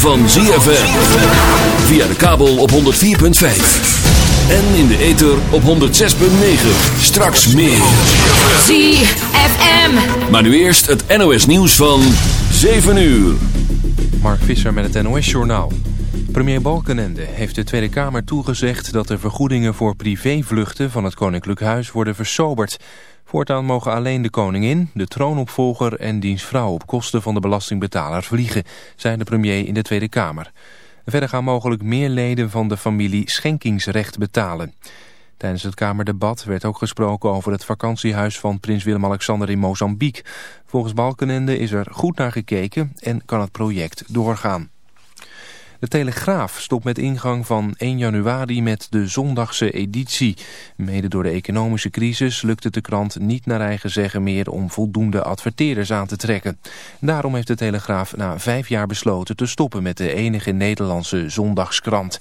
van ZFM. Via de kabel op 104.5. En in de ether op 106.9. Straks meer. ZFM. Maar nu eerst het NOS nieuws van 7 uur. Mark Visser met het NOS Journaal. Premier Balkenende heeft de Tweede Kamer toegezegd dat de vergoedingen voor privévluchten van het Koninklijk Huis worden versoberd... Voortaan mogen alleen de koningin, de troonopvolger en diens vrouw op kosten van de belastingbetaler vliegen, zei de premier in de Tweede Kamer. Verder gaan mogelijk meer leden van de familie schenkingsrecht betalen. Tijdens het Kamerdebat werd ook gesproken over het vakantiehuis van prins Willem-Alexander in Mozambique. Volgens Balkenende is er goed naar gekeken en kan het project doorgaan. De Telegraaf stopt met ingang van 1 januari met de zondagse editie. Mede door de economische crisis lukt het de krant niet naar eigen zeggen meer om voldoende adverteerders aan te trekken. Daarom heeft de Telegraaf na vijf jaar besloten te stoppen met de enige Nederlandse zondagskrant.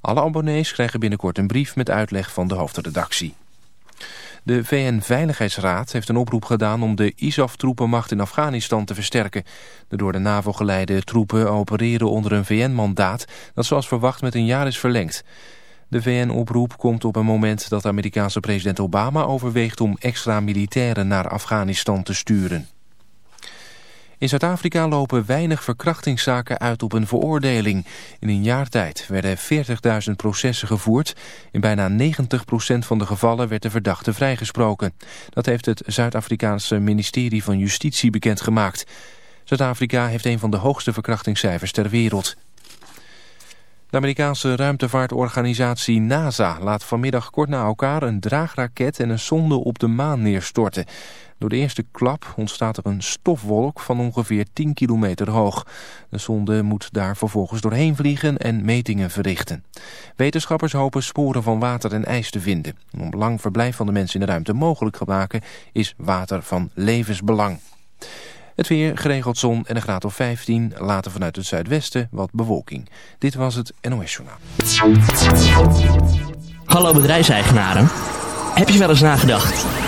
Alle abonnees krijgen binnenkort een brief met uitleg van de hoofdredactie. De VN-veiligheidsraad heeft een oproep gedaan om de ISAF-troepenmacht in Afghanistan te versterken. De door de NAVO geleide troepen opereren onder een VN-mandaat dat zoals verwacht met een jaar is verlengd. De VN-oproep komt op een moment dat Amerikaanse president Obama overweegt om extra militairen naar Afghanistan te sturen. In Zuid-Afrika lopen weinig verkrachtingszaken uit op een veroordeling. In een jaar tijd werden 40.000 processen gevoerd. In bijna 90% van de gevallen werd de verdachte vrijgesproken. Dat heeft het Zuid-Afrikaanse ministerie van Justitie bekendgemaakt. Zuid-Afrika heeft een van de hoogste verkrachtingscijfers ter wereld. De Amerikaanse ruimtevaartorganisatie NASA laat vanmiddag kort na elkaar een draagraket en een sonde op de maan neerstorten. Door de eerste klap ontstaat er een stofwolk van ongeveer 10 kilometer hoog. De sonde moet daar vervolgens doorheen vliegen en metingen verrichten. Wetenschappers hopen sporen van water en ijs te vinden. Om lang verblijf van de mensen in de ruimte mogelijk te maken is water van levensbelang. Het weer, geregeld zon en een graad of 15. Later vanuit het zuidwesten wat bewolking. Dit was het NOS Journaal. Hallo bedrijfseigenaren. Heb je wel eens nagedacht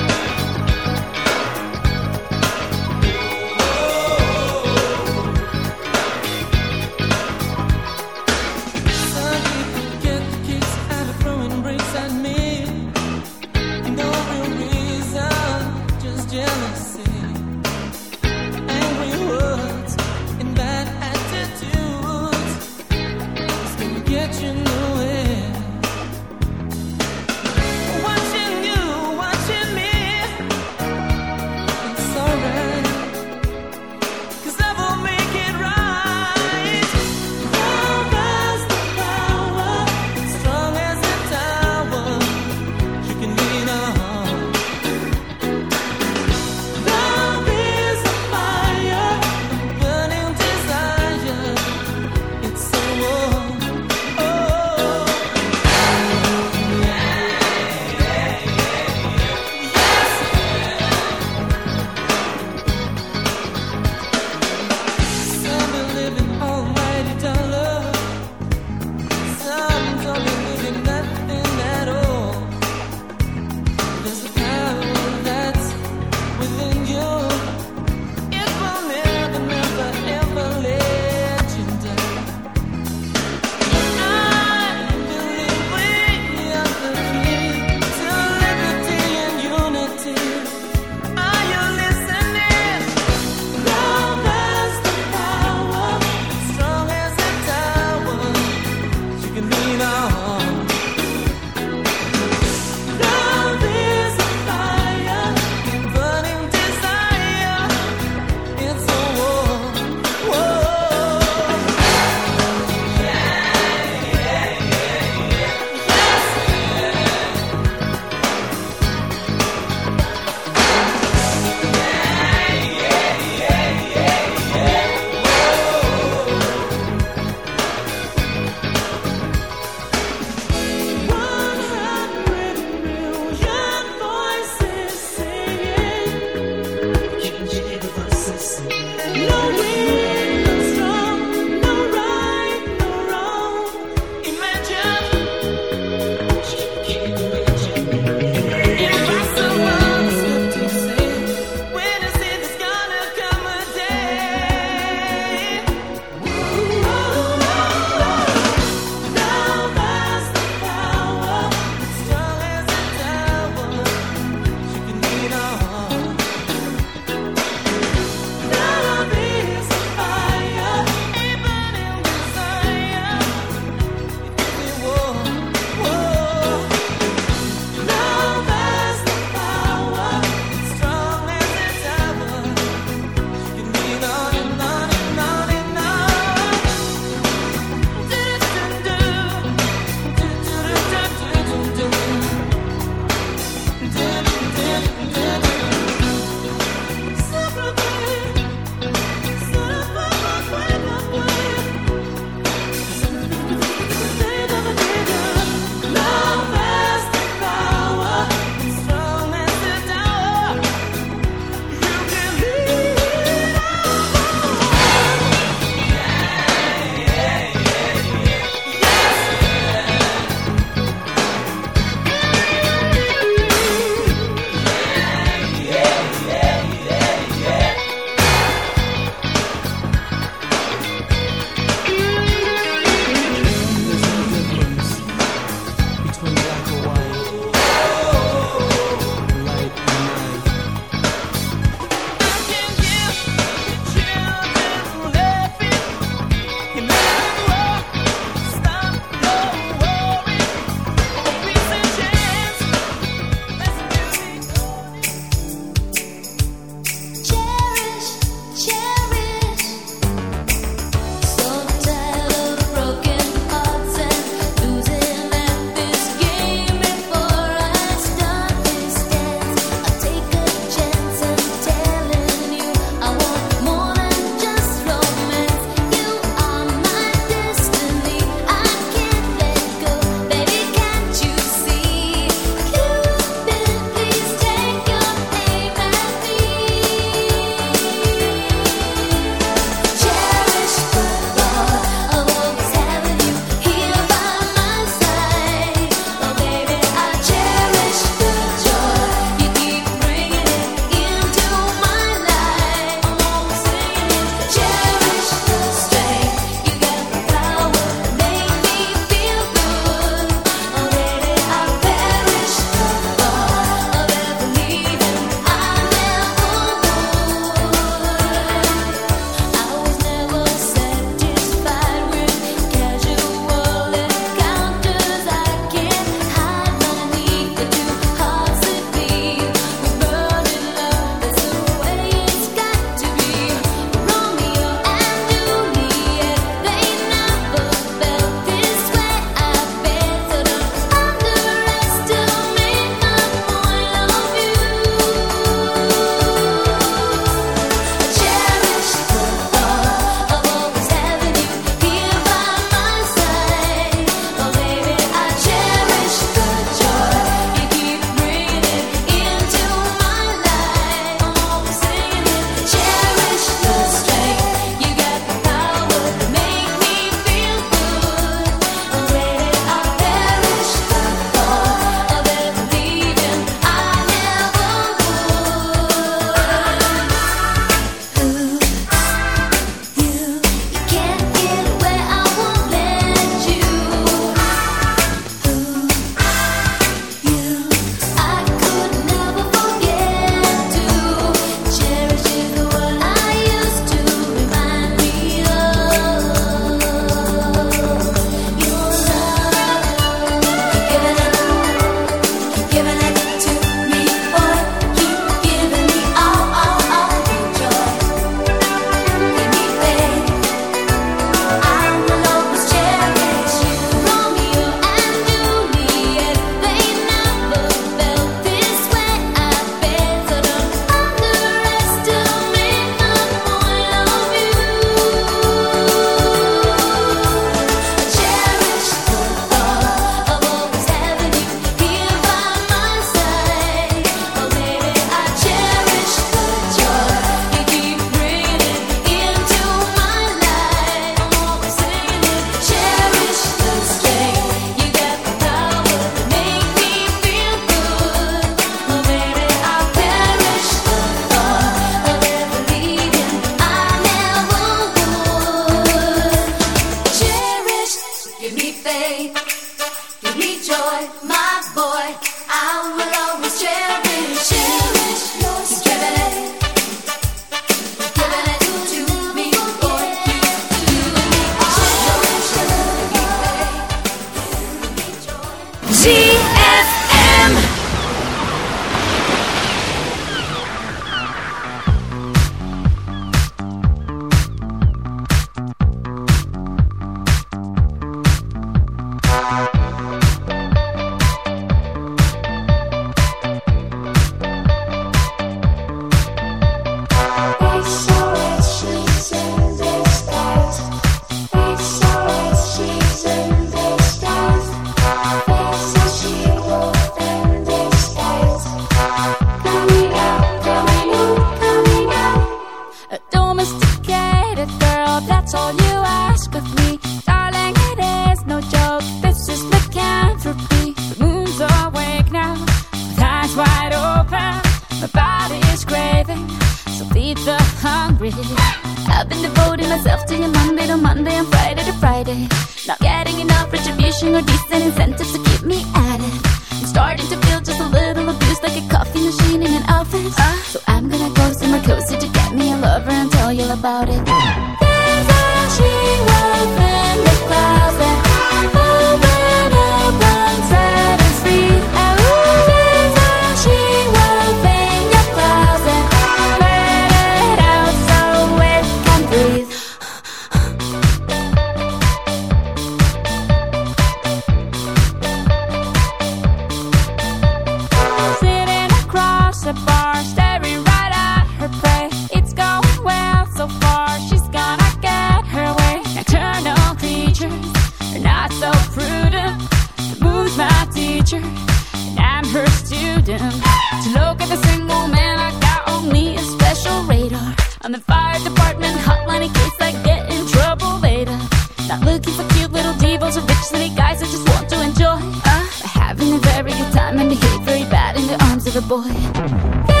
looking for cute little devils or rich little guys that just want to enjoy. Uh, having a very good time and behave very bad in the arms of a boy.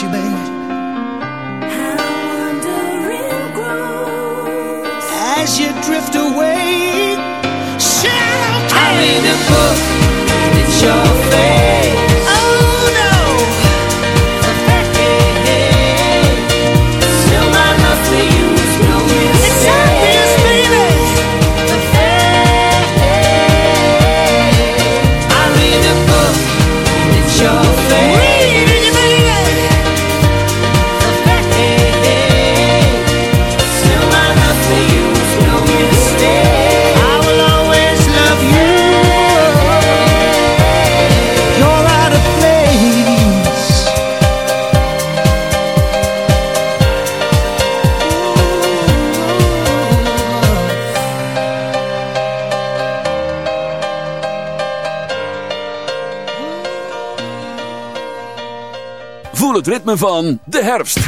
you, baby. As you drift away, shadow I read a book, it's your face. van de herfst.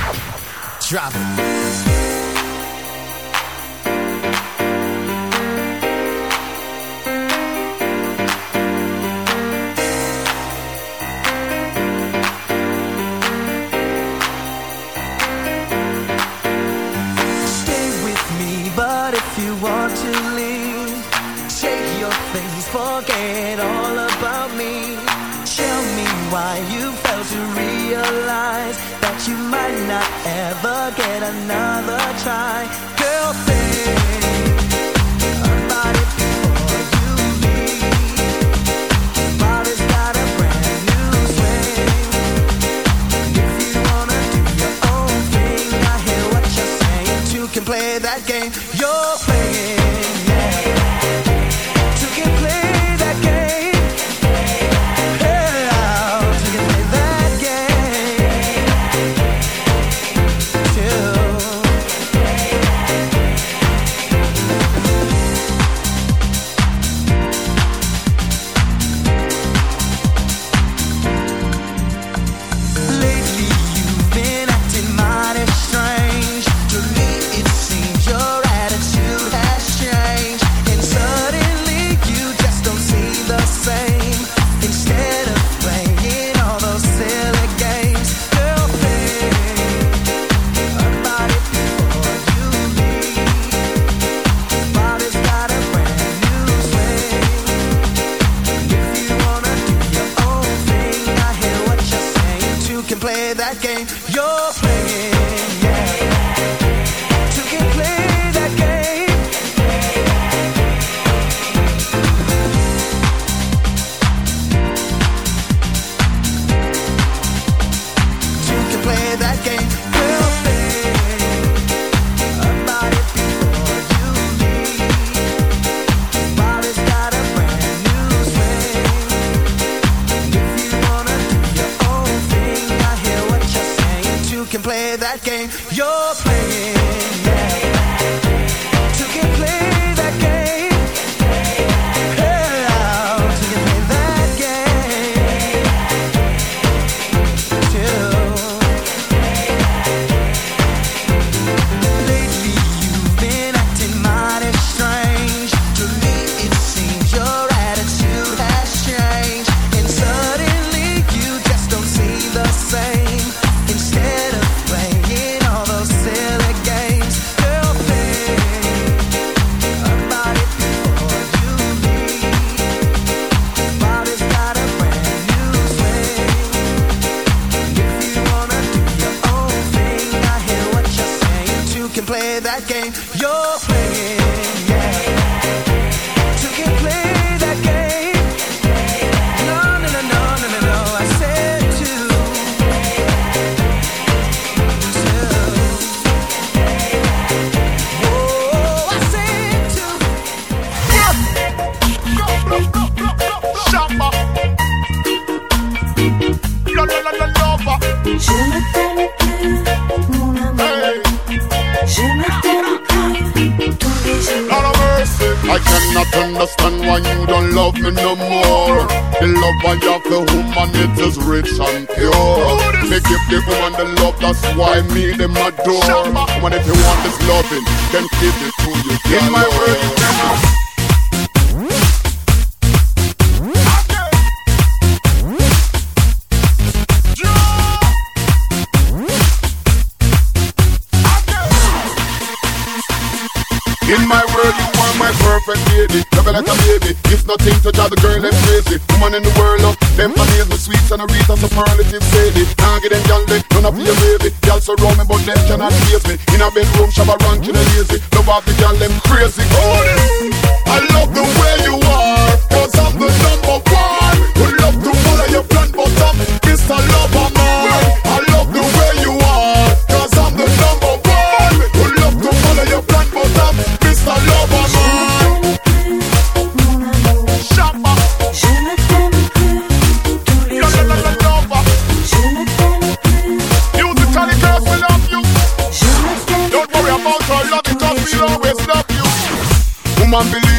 unbelievable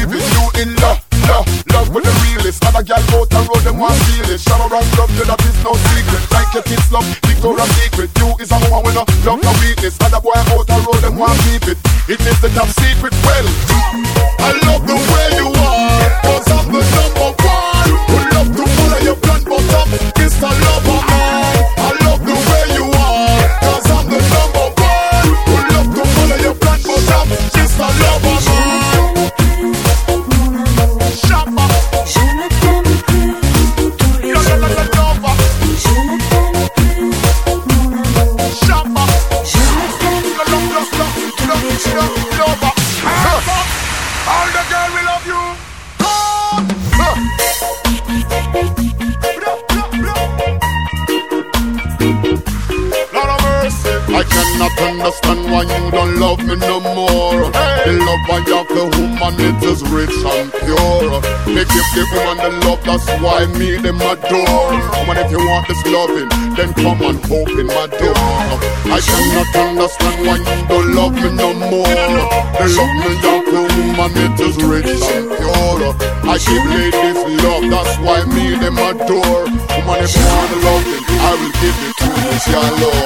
If you love I will give it to you, young love.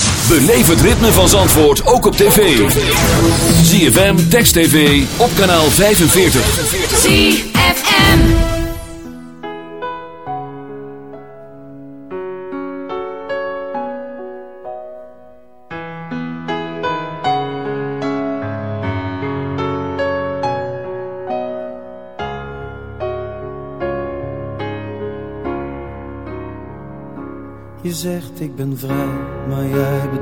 Beleef het ritme van Zandvoort ook op tv. ZFM, Text TV, op kanaal 45. ZFM Je zegt ik ben vrij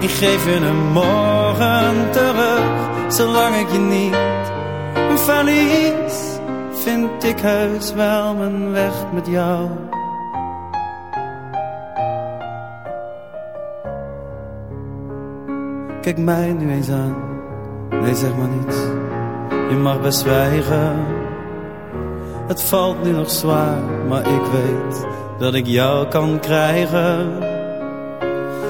ik geef je een morgen terug. Zolang ik je niet verlies, vind ik heus wel mijn weg met jou. Kijk mij nu eens aan, nee zeg maar niets, je mag best zwijgen. Het valt nu nog zwaar, maar ik weet dat ik jou kan krijgen.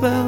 heus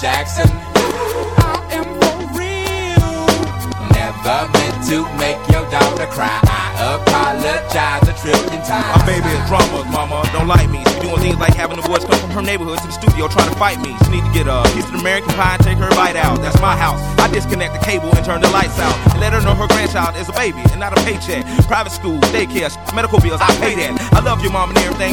Jackson. I am for real. Never meant to make your daughter cry. I apologize a trillion times. My baby is drama, mama. Don't like me. She doing things like having the boys come from her neighborhood to the studio trying to fight me. She need to get a piece of American pie and take her bite out. That's my house. I disconnect the cable and turn the lights out. And let her know her grandchild is a baby and not a paycheck. Private school, daycare, medical bills, I pay that. I love your mom and everything.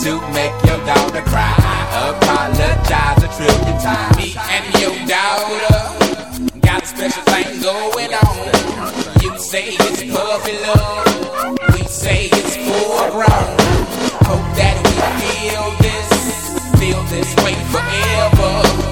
to make your daughter cry. Apologize a trillion times. Me and your daughter got a special thing going on. You say it's puppy love. We say it's full grown. Hope that we feel this, feel this way forever.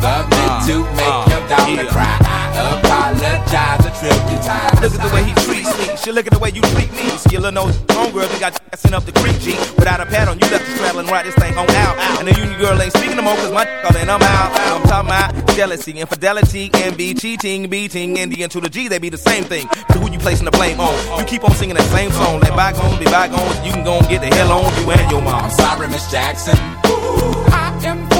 Meant uh, to make uh, your daughter cry. I apologize a trillion times. Look at the way he treats me. She look at the way you treat me. Skillin' those homegirls that got sent up the creek, G. Without a pad on, you left the straddle and ride this thing on out. And the union girl ain't speaking no more, cause my callin' I'm out. I'm talking about jealousy, infidelity, envy, cheating, beating, and the to the G, they be the same thing. But who you placing the blame on? You keep on singing that same song. Let bygones be bygones. You can go and get the hell on you and your mom. I'm sorry, Miss Jackson. I am.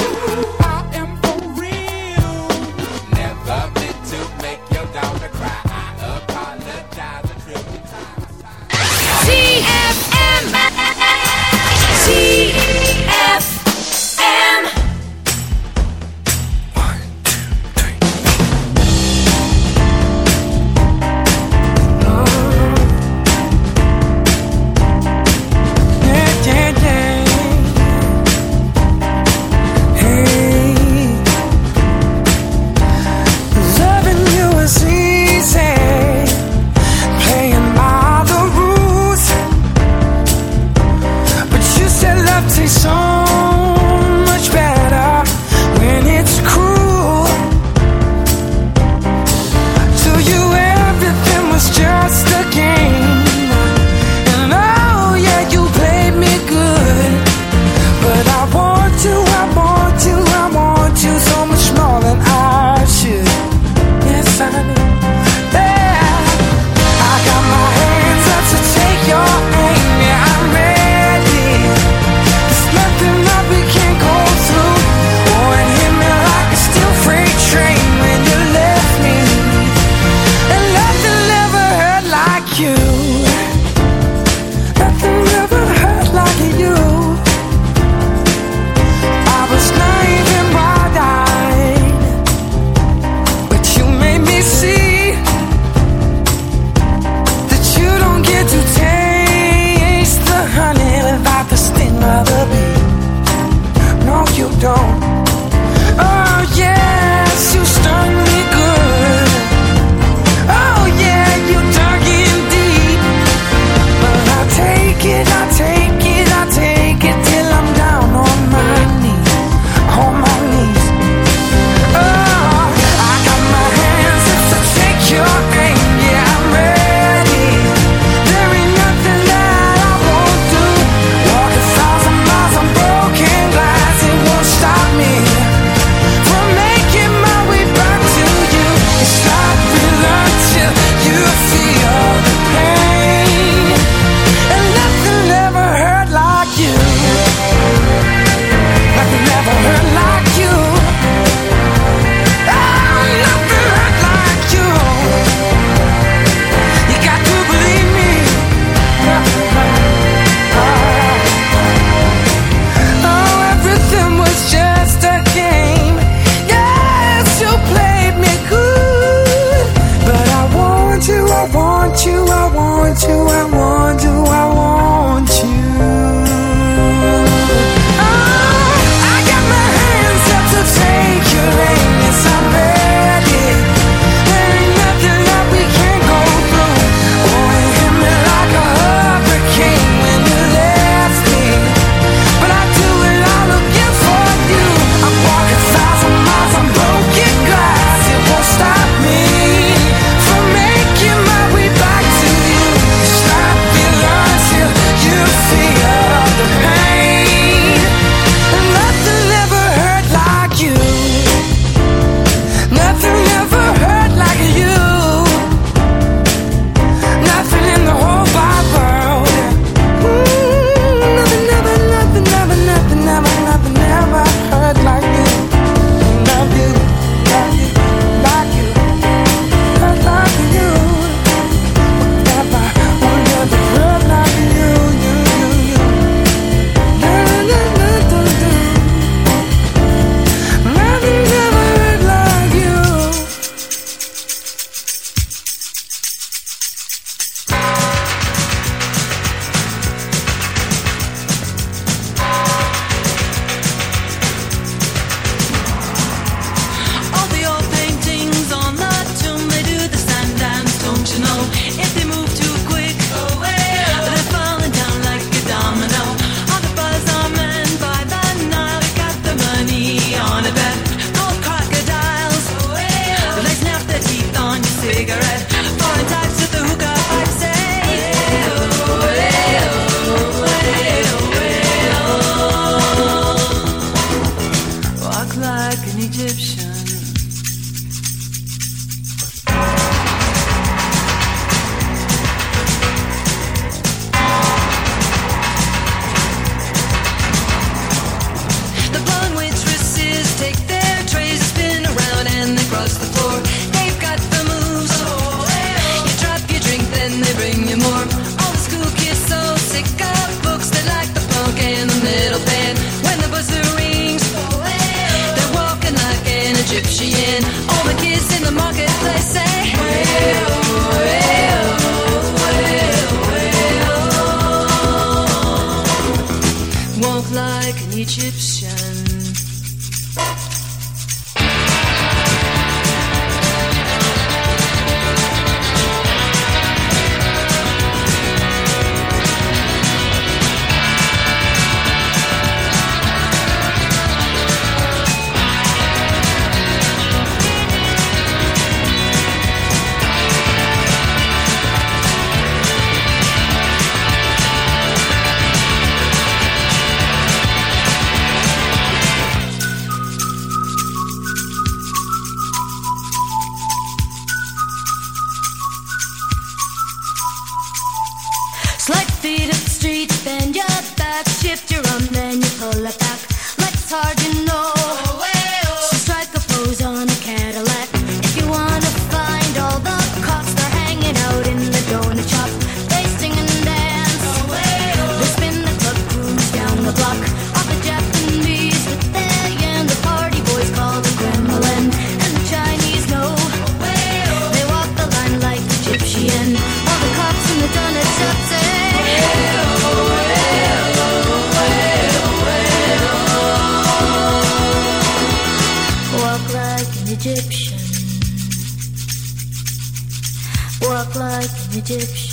ZFM.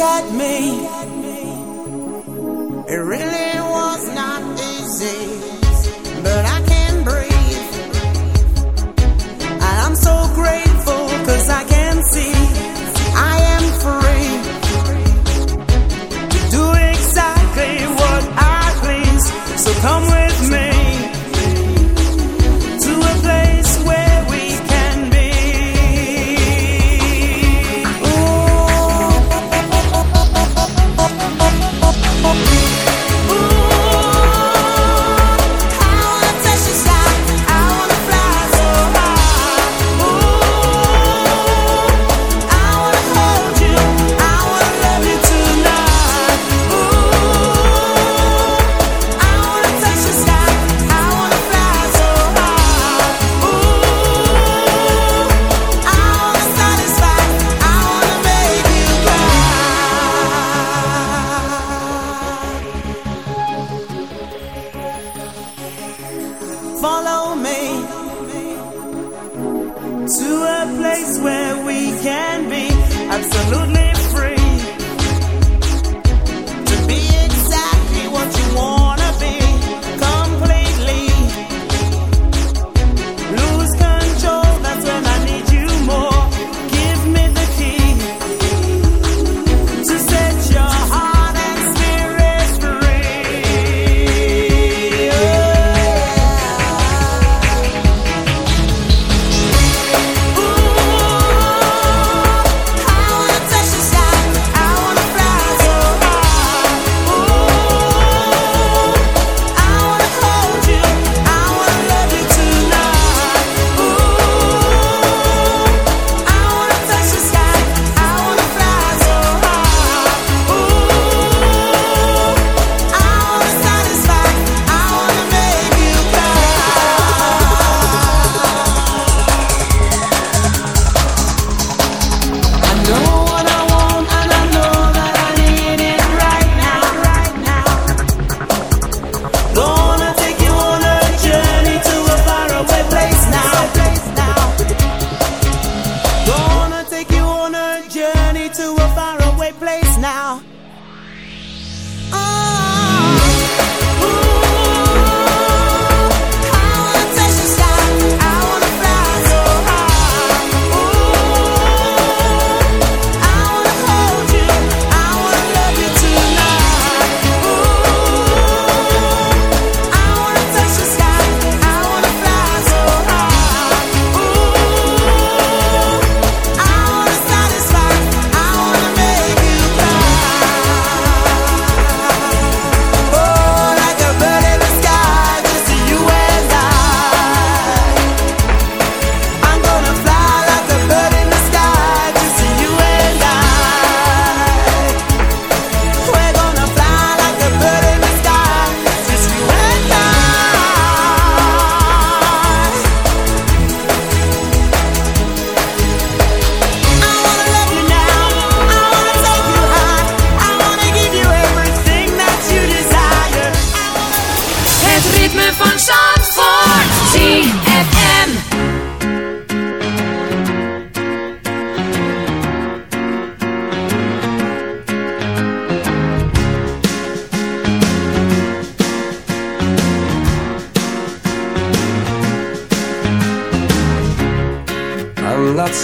got me. It really